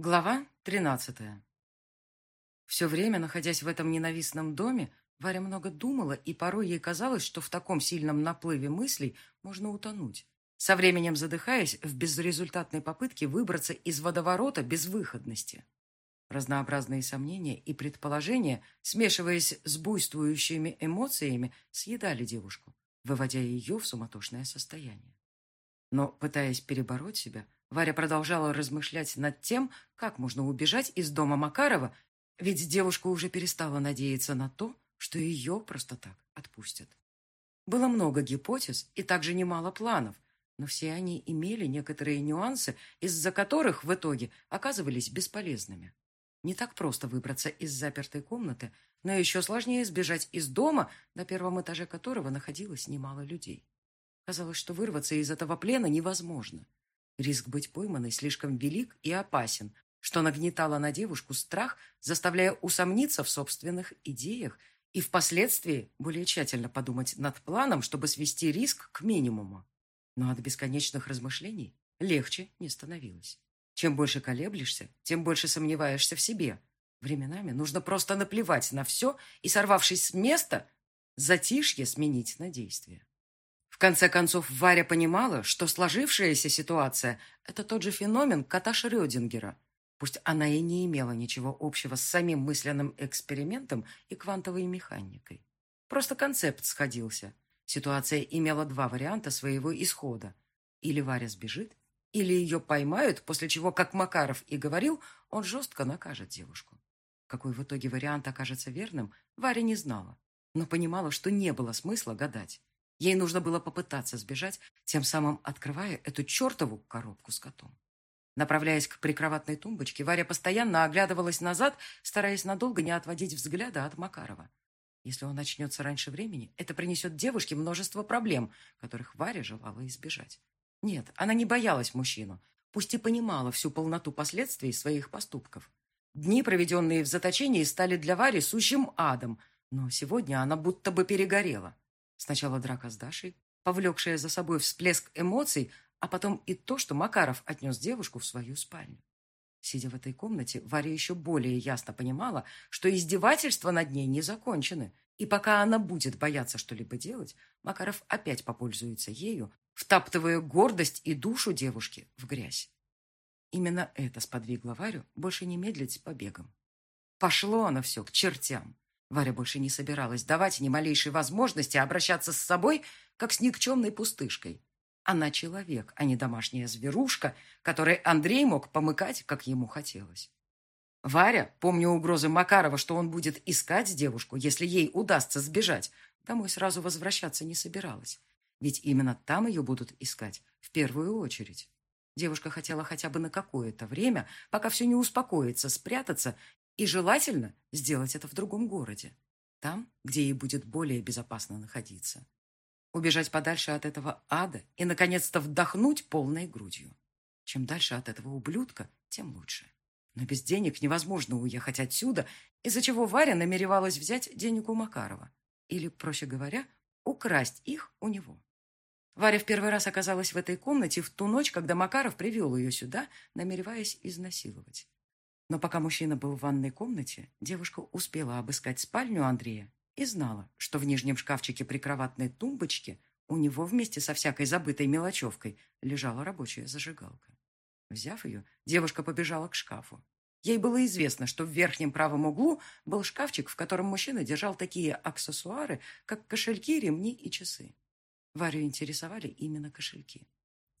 Глава тринадцатая. Все время, находясь в этом ненавистном доме, Варя много думала, и порой ей казалось, что в таком сильном наплыве мыслей можно утонуть, со временем задыхаясь в безрезультатной попытке выбраться из водоворота безвыходности. Разнообразные сомнения и предположения, смешиваясь с буйствующими эмоциями, съедали девушку, выводя ее в суматошное состояние. Но, пытаясь перебороть себя, Варя продолжала размышлять над тем, как можно убежать из дома Макарова, ведь девушка уже перестала надеяться на то, что ее просто так отпустят. Было много гипотез и также немало планов, но все они имели некоторые нюансы, из-за которых в итоге оказывались бесполезными. Не так просто выбраться из запертой комнаты, но еще сложнее сбежать из дома, на первом этаже которого находилось немало людей. Казалось, что вырваться из этого плена невозможно. Риск быть пойманной слишком велик и опасен, что нагнетало на девушку страх, заставляя усомниться в собственных идеях и впоследствии более тщательно подумать над планом, чтобы свести риск к минимуму. Но от бесконечных размышлений легче не становилось. Чем больше колеблешься, тем больше сомневаешься в себе. Временами нужно просто наплевать на все и, сорвавшись с места, затишье сменить на действие. В конце концов, Варя понимала, что сложившаяся ситуация – это тот же феномен кота Шрёдингера. Пусть она и не имела ничего общего с самим мысленным экспериментом и квантовой механикой. Просто концепт сходился. Ситуация имела два варианта своего исхода. Или Варя сбежит, или ее поймают, после чего, как Макаров и говорил, он жестко накажет девушку. Какой в итоге вариант окажется верным, Варя не знала, но понимала, что не было смысла гадать. Ей нужно было попытаться сбежать, тем самым открывая эту чертову коробку с котом. Направляясь к прикроватной тумбочке, Варя постоянно оглядывалась назад, стараясь надолго не отводить взгляда от Макарова. Если он начнется раньше времени, это принесет девушке множество проблем, которых Варя желала избежать. Нет, она не боялась мужчину, пусть и понимала всю полноту последствий своих поступков. Дни, проведенные в заточении, стали для Вари сущим адом, но сегодня она будто бы перегорела. Сначала драка с Дашей, повлекшая за собой всплеск эмоций, а потом и то, что Макаров отнес девушку в свою спальню. Сидя в этой комнате, Варя еще более ясно понимала, что издевательства над ней не закончены, и пока она будет бояться что-либо делать, Макаров опять попользуется ею, втаптывая гордость и душу девушки в грязь. Именно это сподвигло Варю больше не медлить побегом. Пошло оно все к чертям. Варя больше не собиралась давать ни малейшей возможности обращаться с собой, как с никчемной пустышкой. Она человек, а не домашняя зверушка, которой Андрей мог помыкать, как ему хотелось. Варя, помня угрозы Макарова, что он будет искать девушку, если ей удастся сбежать, домой сразу возвращаться не собиралась. Ведь именно там ее будут искать в первую очередь. Девушка хотела хотя бы на какое-то время, пока все не успокоится, спрятаться и желательно сделать это в другом городе, там, где ей будет более безопасно находиться. Убежать подальше от этого ада и, наконец-то, вдохнуть полной грудью. Чем дальше от этого ублюдка, тем лучше. Но без денег невозможно уехать отсюда, из-за чего Варя намеревалась взять денег у Макарова. Или, проще говоря, украсть их у него. Варя в первый раз оказалась в этой комнате в ту ночь, когда Макаров привел ее сюда, намереваясь изнасиловать. Но пока мужчина был в ванной комнате, девушка успела обыскать спальню Андрея и знала, что в нижнем шкафчике прикроватной тумбочки у него вместе со всякой забытой мелочевкой лежала рабочая зажигалка. Взяв ее, девушка побежала к шкафу. Ей было известно, что в верхнем правом углу был шкафчик, в котором мужчина держал такие аксессуары, как кошельки, ремни и часы. Варю интересовали именно кошельки,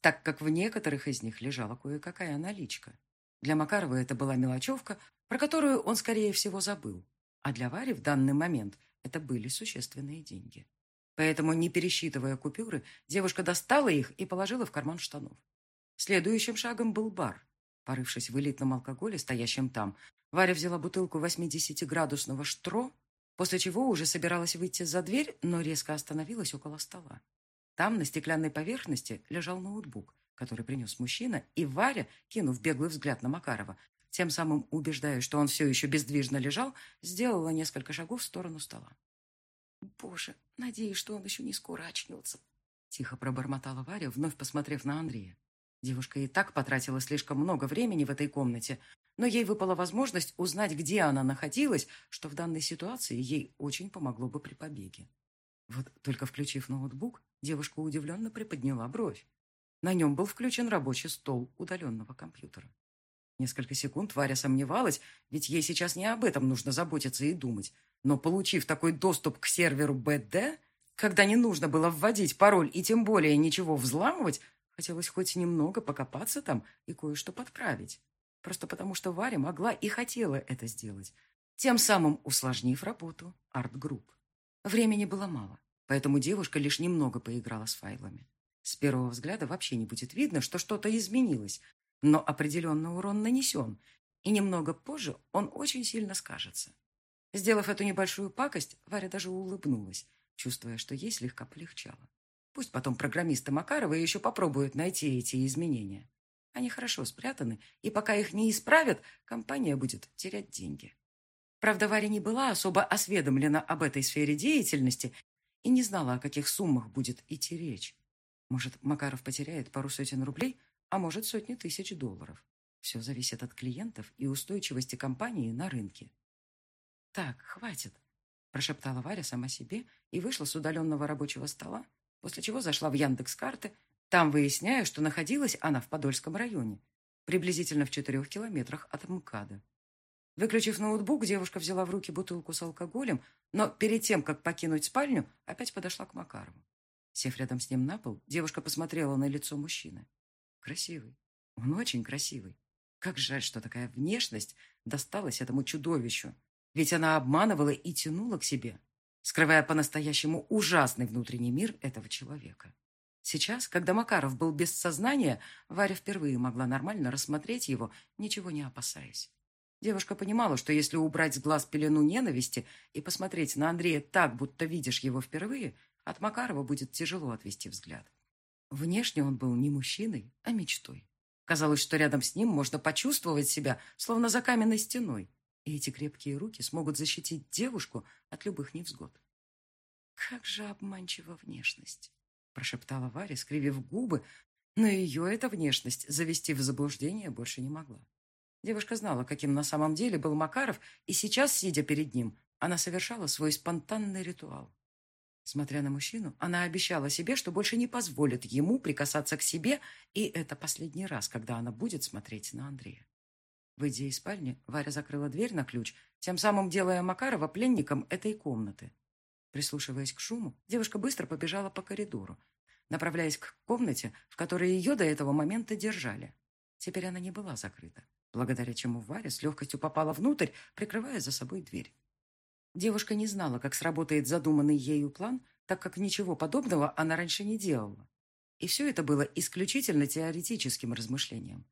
так как в некоторых из них лежала кое-какая наличка. Для Макарова это была мелочевка, про которую он, скорее всего, забыл. А для Вари в данный момент это были существенные деньги. Поэтому, не пересчитывая купюры, девушка достала их и положила в карман штанов. Следующим шагом был бар. Порывшись в элитном алкоголе, стоящем там, Варя взяла бутылку 80-градусного штро, после чего уже собиралась выйти за дверь, но резко остановилась около стола. Там на стеклянной поверхности лежал ноутбук, который принес мужчина, и Варя, кинув беглый взгляд на Макарова, тем самым убеждая, что он все еще бездвижно лежал, сделала несколько шагов в сторону стола. «Боже, надеюсь, что он еще не скоро очнется», — тихо пробормотала Варя, вновь посмотрев на Андрея. Девушка и так потратила слишком много времени в этой комнате, но ей выпала возможность узнать, где она находилась, что в данной ситуации ей очень помогло бы при побеге. Вот только включив ноутбук, девушка удивленно приподняла бровь. На нем был включен рабочий стол удаленного компьютера. Несколько секунд Варя сомневалась, ведь ей сейчас не об этом нужно заботиться и думать. Но получив такой доступ к серверу БД, когда не нужно было вводить пароль и тем более ничего взламывать, хотелось хоть немного покопаться там и кое-что подправить. Просто потому, что Варя могла и хотела это сделать, тем самым усложнив работу арт-групп. Времени было мало, поэтому девушка лишь немного поиграла с файлами. С первого взгляда вообще не будет видно, что что-то изменилось, но определенный урон нанесен, и немного позже он очень сильно скажется. Сделав эту небольшую пакость, Варя даже улыбнулась, чувствуя, что ей слегка полегчало. Пусть потом программисты Макарова еще попробуют найти эти изменения. Они хорошо спрятаны, и пока их не исправят, компания будет терять деньги. Правда, Варя не была особо осведомлена об этой сфере деятельности и не знала, о каких суммах будет идти речь. Может, Макаров потеряет пару сотен рублей, а может сотни тысяч долларов. Все зависит от клиентов и устойчивости компании на рынке. «Так, хватит», – прошептала Варя сама себе и вышла с удаленного рабочего стола, после чего зашла в Яндекс-карты, там выясняя, что находилась она в Подольском районе, приблизительно в четырех километрах от МКАДа. Выключив ноутбук, девушка взяла в руки бутылку с алкоголем, но перед тем, как покинуть спальню, опять подошла к Макарову. Сев рядом с ним на пол, девушка посмотрела на лицо мужчины. Красивый. Он очень красивый. Как жаль, что такая внешность досталась этому чудовищу. Ведь она обманывала и тянула к себе, скрывая по-настоящему ужасный внутренний мир этого человека. Сейчас, когда Макаров был без сознания, Варя впервые могла нормально рассмотреть его, ничего не опасаясь. Девушка понимала, что если убрать с глаз пелену ненависти и посмотреть на Андрея так, будто видишь его впервые, от Макарова будет тяжело отвести взгляд. Внешне он был не мужчиной, а мечтой. Казалось, что рядом с ним можно почувствовать себя, словно за каменной стеной, и эти крепкие руки смогут защитить девушку от любых невзгод. «Как же обманчива внешность!» – прошептала Варя, скривив губы, но ее эта внешность завести в заблуждение больше не могла. Девушка знала, каким на самом деле был Макаров, и сейчас, сидя перед ним, она совершала свой спонтанный ритуал. Смотря на мужчину, она обещала себе, что больше не позволит ему прикасаться к себе, и это последний раз, когда она будет смотреть на Андрея. Выйдя из спальни, Варя закрыла дверь на ключ, тем самым делая Макарова пленником этой комнаты. Прислушиваясь к шуму, девушка быстро побежала по коридору, направляясь к комнате, в которой ее до этого момента держали. Теперь она не была закрыта, благодаря чему Варя с легкостью попала внутрь, прикрывая за собой дверь. Девушка не знала, как сработает задуманный ею план, так как ничего подобного она раньше не делала. И все это было исключительно теоретическим размышлением.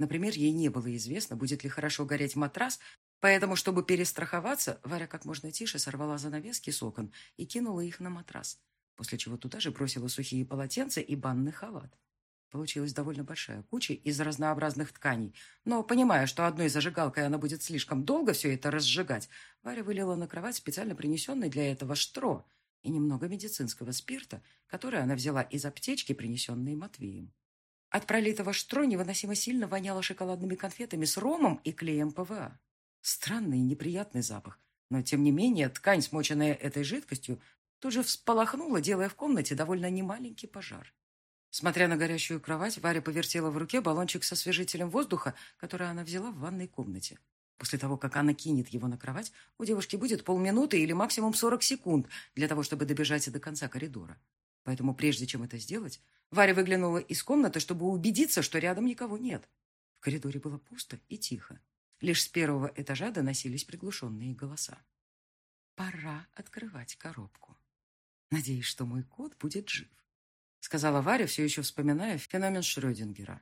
Например, ей не было известно, будет ли хорошо гореть матрас, поэтому, чтобы перестраховаться, Варя как можно тише сорвала занавески с окон и кинула их на матрас, после чего туда же бросила сухие полотенца и банный халат. Получилась довольно большая куча из разнообразных тканей, но, понимая, что одной зажигалкой она будет слишком долго все это разжигать, Варя вылила на кровать специально принесенный для этого Stroh и немного медицинского спирта, который она взяла из аптечки, принесенной Матвеем. От пролитого Stroh невыносимо сильно воняло шоколадными конфетами с ромом и клеем ПВА. Странный и неприятный запах, но, тем не менее, ткань, смоченная этой жидкостью, тут же всполохнула, делая в комнате довольно немаленький пожар. Смотря на горящую кровать, Варя повертела в руке баллончик со освежителем воздуха, который она взяла в ванной комнате. После того, как она кинет его на кровать, у девушки будет полминуты или максимум 40 секунд для того, чтобы добежать до конца коридора. Поэтому прежде чем это сделать, Варя выглянула из комнаты, чтобы убедиться, что рядом никого нет. В коридоре было пусто и тихо. Лишь с первого этажа доносились приглушенные голоса. «Пора открывать коробку. Надеюсь, что мой кот будет жив сказала Варя, все еще вспоминая феномен Шрёдингера.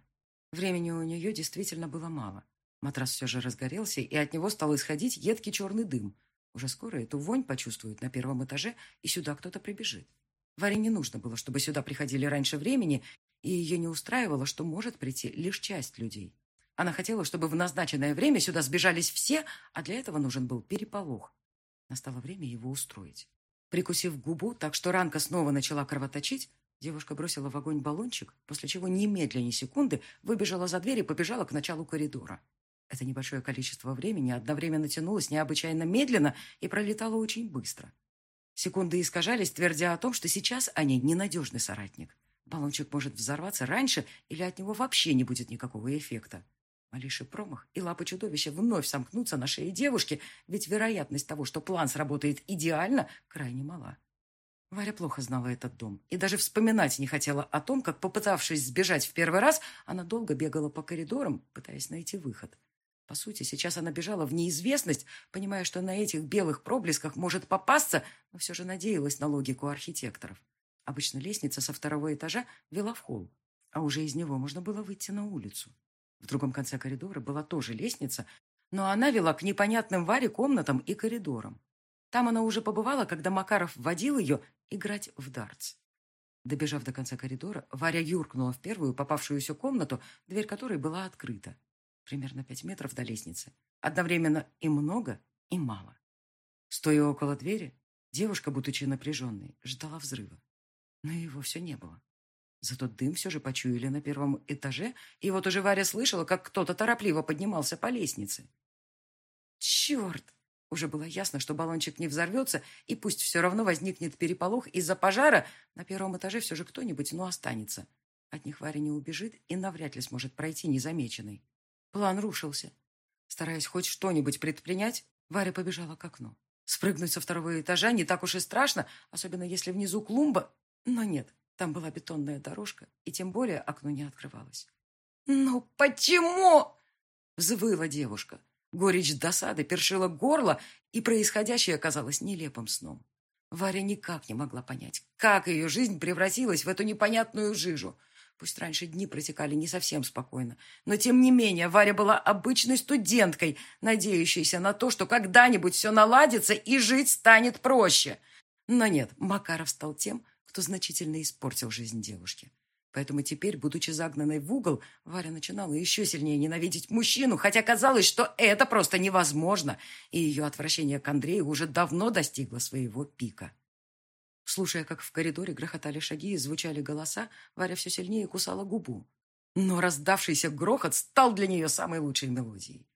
Времени у нее действительно было мало. Матрас все же разгорелся, и от него стал исходить едкий черный дым. Уже скоро эту вонь почувствуют на первом этаже, и сюда кто-то прибежит. Варе не нужно было, чтобы сюда приходили раньше времени, и ее не устраивало, что может прийти лишь часть людей. Она хотела, чтобы в назначенное время сюда сбежались все, а для этого нужен был переполох. Настало время его устроить. Прикусив губу так, что ранка снова начала кровоточить, Девушка бросила в огонь баллончик, после чего немедленно секунды выбежала за дверь и побежала к началу коридора. Это небольшое количество времени одновременно тянулось необычайно медленно и пролетало очень быстро. Секунды искажались, твердя о том, что сейчас они ненадежный соратник. Баллончик может взорваться раньше, или от него вообще не будет никакого эффекта. Малейший промах, и лапы чудовища вновь сомкнутся на шее девушки, ведь вероятность того, что план сработает идеально, крайне мала. Варя плохо знала этот дом и даже вспоминать не хотела о том, как, попытавшись сбежать в первый раз, она долго бегала по коридорам, пытаясь найти выход. По сути, сейчас она бежала в неизвестность, понимая, что на этих белых проблесках может попасться, но все же надеялась на логику архитекторов. Обычно лестница со второго этажа вела в холл, а уже из него можно было выйти на улицу. В другом конце коридора была тоже лестница, но она вела к непонятным Варе комнатам и коридорам. Там она уже побывала, когда Макаров вводил ее играть в дартс. Добежав до конца коридора, Варя юркнула в первую попавшуюся комнату, дверь которой была открыта. Примерно пять метров до лестницы. Одновременно и много, и мало. Стоя около двери, девушка, будучи напряженной, ждала взрыва. Но его все не было. Зато дым все же почуяли на первом этаже, и вот уже Варя слышала, как кто-то торопливо поднимался по лестнице. «Черт!» Уже было ясно, что баллончик не взорвется, и пусть все равно возникнет переполох из-за пожара, на первом этаже все же кто-нибудь, но останется. От них Варя не убежит и навряд ли сможет пройти незамеченной. План рушился. Стараясь хоть что-нибудь предпринять, Варя побежала к окну. Спрыгнуть со второго этажа не так уж и страшно, особенно если внизу клумба. Но нет, там была бетонная дорожка, и тем более окно не открывалось. «Ну почему?» — взвыла девушка. Горечь досады першила горло, и происходящее оказалось нелепым сном. Варя никак не могла понять, как ее жизнь превратилась в эту непонятную жижу. Пусть раньше дни протекали не совсем спокойно, но тем не менее Варя была обычной студенткой, надеющейся на то, что когда-нибудь все наладится и жить станет проще. Но нет, Макаров стал тем, кто значительно испортил жизнь девушки. Поэтому теперь, будучи загнанной в угол, Варя начинала еще сильнее ненавидеть мужчину, хотя казалось, что это просто невозможно, и ее отвращение к Андрею уже давно достигло своего пика. Слушая, как в коридоре грохотали шаги и звучали голоса, Варя все сильнее кусала губу. Но раздавшийся грохот стал для нее самой лучшей мелодией.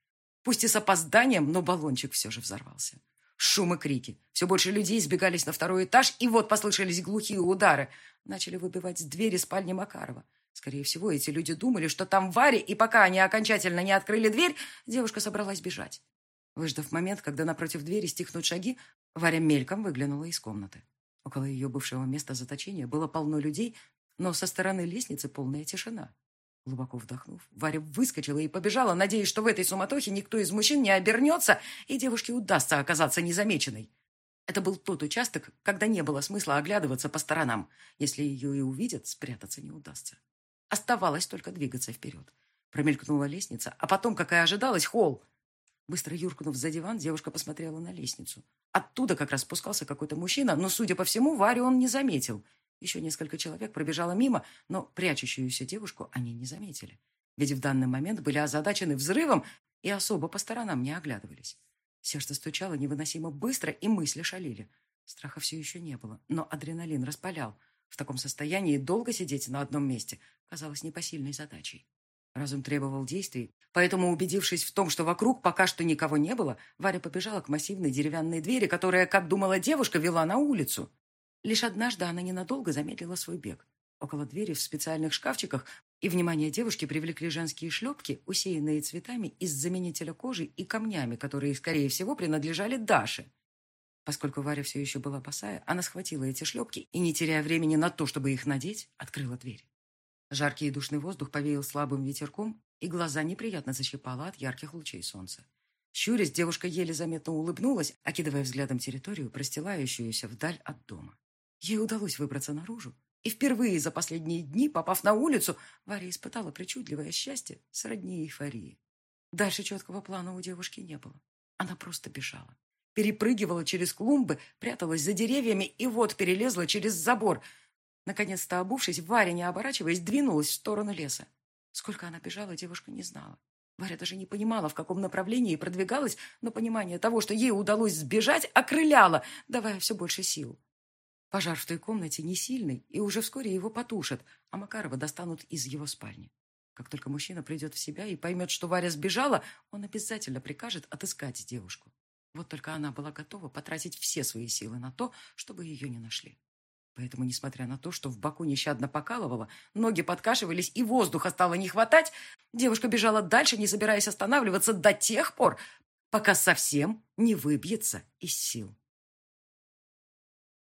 Пусть и с опозданием, но баллончик все же взорвался. Шум и крики. Все больше людей сбегались на второй этаж, и вот послышались глухие удары. Начали выбивать с двери спальни Макарова. Скорее всего, эти люди думали, что там Варя, и пока они окончательно не открыли дверь, девушка собралась бежать. Выждав момент, когда напротив двери стихнут шаги, Варя мельком выглянула из комнаты. Около ее бывшего места заточения было полно людей, но со стороны лестницы полная тишина. Глубоко вдохнув, Варя выскочила и побежала, надеясь, что в этой суматохе никто из мужчин не обернется, и девушке удастся оказаться незамеченной. Это был тот участок, когда не было смысла оглядываться по сторонам. Если ее и увидят, спрятаться не удастся. Оставалось только двигаться вперед. Промелькнула лестница, а потом, как и ожидалось, холл. Быстро юркнув за диван, девушка посмотрела на лестницу. Оттуда как раз спускался какой-то мужчина, но, судя по всему, Варю он не заметил – еще несколько человек пробежало мимо, но прячущуюся девушку они не заметили. Ведь в данный момент были озадачены взрывом и особо по сторонам не оглядывались. Сердце стучало невыносимо быстро, и мысли шалили. Страха все еще не было, но адреналин распалял. В таком состоянии долго сидеть на одном месте казалось непосильной задачей. Разум требовал действий, поэтому, убедившись в том, что вокруг пока что никого не было, Варя побежала к массивной деревянной двери, которая, как думала девушка, вела на улицу. Лишь однажды она ненадолго замедлила свой бег. Около двери в специальных шкафчиках и внимание девушки привлекли женские шлепки, усеянные цветами из заменителя кожи и камнями, которые, скорее всего, принадлежали Даше. Поскольку Варя все еще была босая, она схватила эти шлепки и, не теряя времени на то, чтобы их надеть, открыла дверь. Жаркий и душный воздух повеял слабым ветерком, и глаза неприятно защипало от ярких лучей солнца. Щурясь, девушка еле заметно улыбнулась, окидывая взглядом территорию, простилающуюся вдаль от дома. Ей удалось выбраться наружу. И впервые за последние дни, попав на улицу, Варя испытала причудливое счастье сродни эйфории. Дальше четкого плана у девушки не было. Она просто бежала. Перепрыгивала через клумбы, пряталась за деревьями и вот перелезла через забор. Наконец-то обувшись, Варя, не оборачиваясь, двинулась в сторону леса. Сколько она бежала, девушка не знала. Варя даже не понимала, в каком направлении продвигалась, но понимание того, что ей удалось сбежать, окрыляло, давая все больше сил. Пожар в той комнате не сильный, и уже вскоре его потушат, а Макарова достанут из его спальни. Как только мужчина придет в себя и поймет, что Варя сбежала, он обязательно прикажет отыскать девушку. Вот только она была готова потратить все свои силы на то, чтобы ее не нашли. Поэтому, несмотря на то, что в боку нещадно покалывало, ноги подкашивались и воздуха стало не хватать, девушка бежала дальше, не собираясь останавливаться до тех пор, пока совсем не выбьется из сил.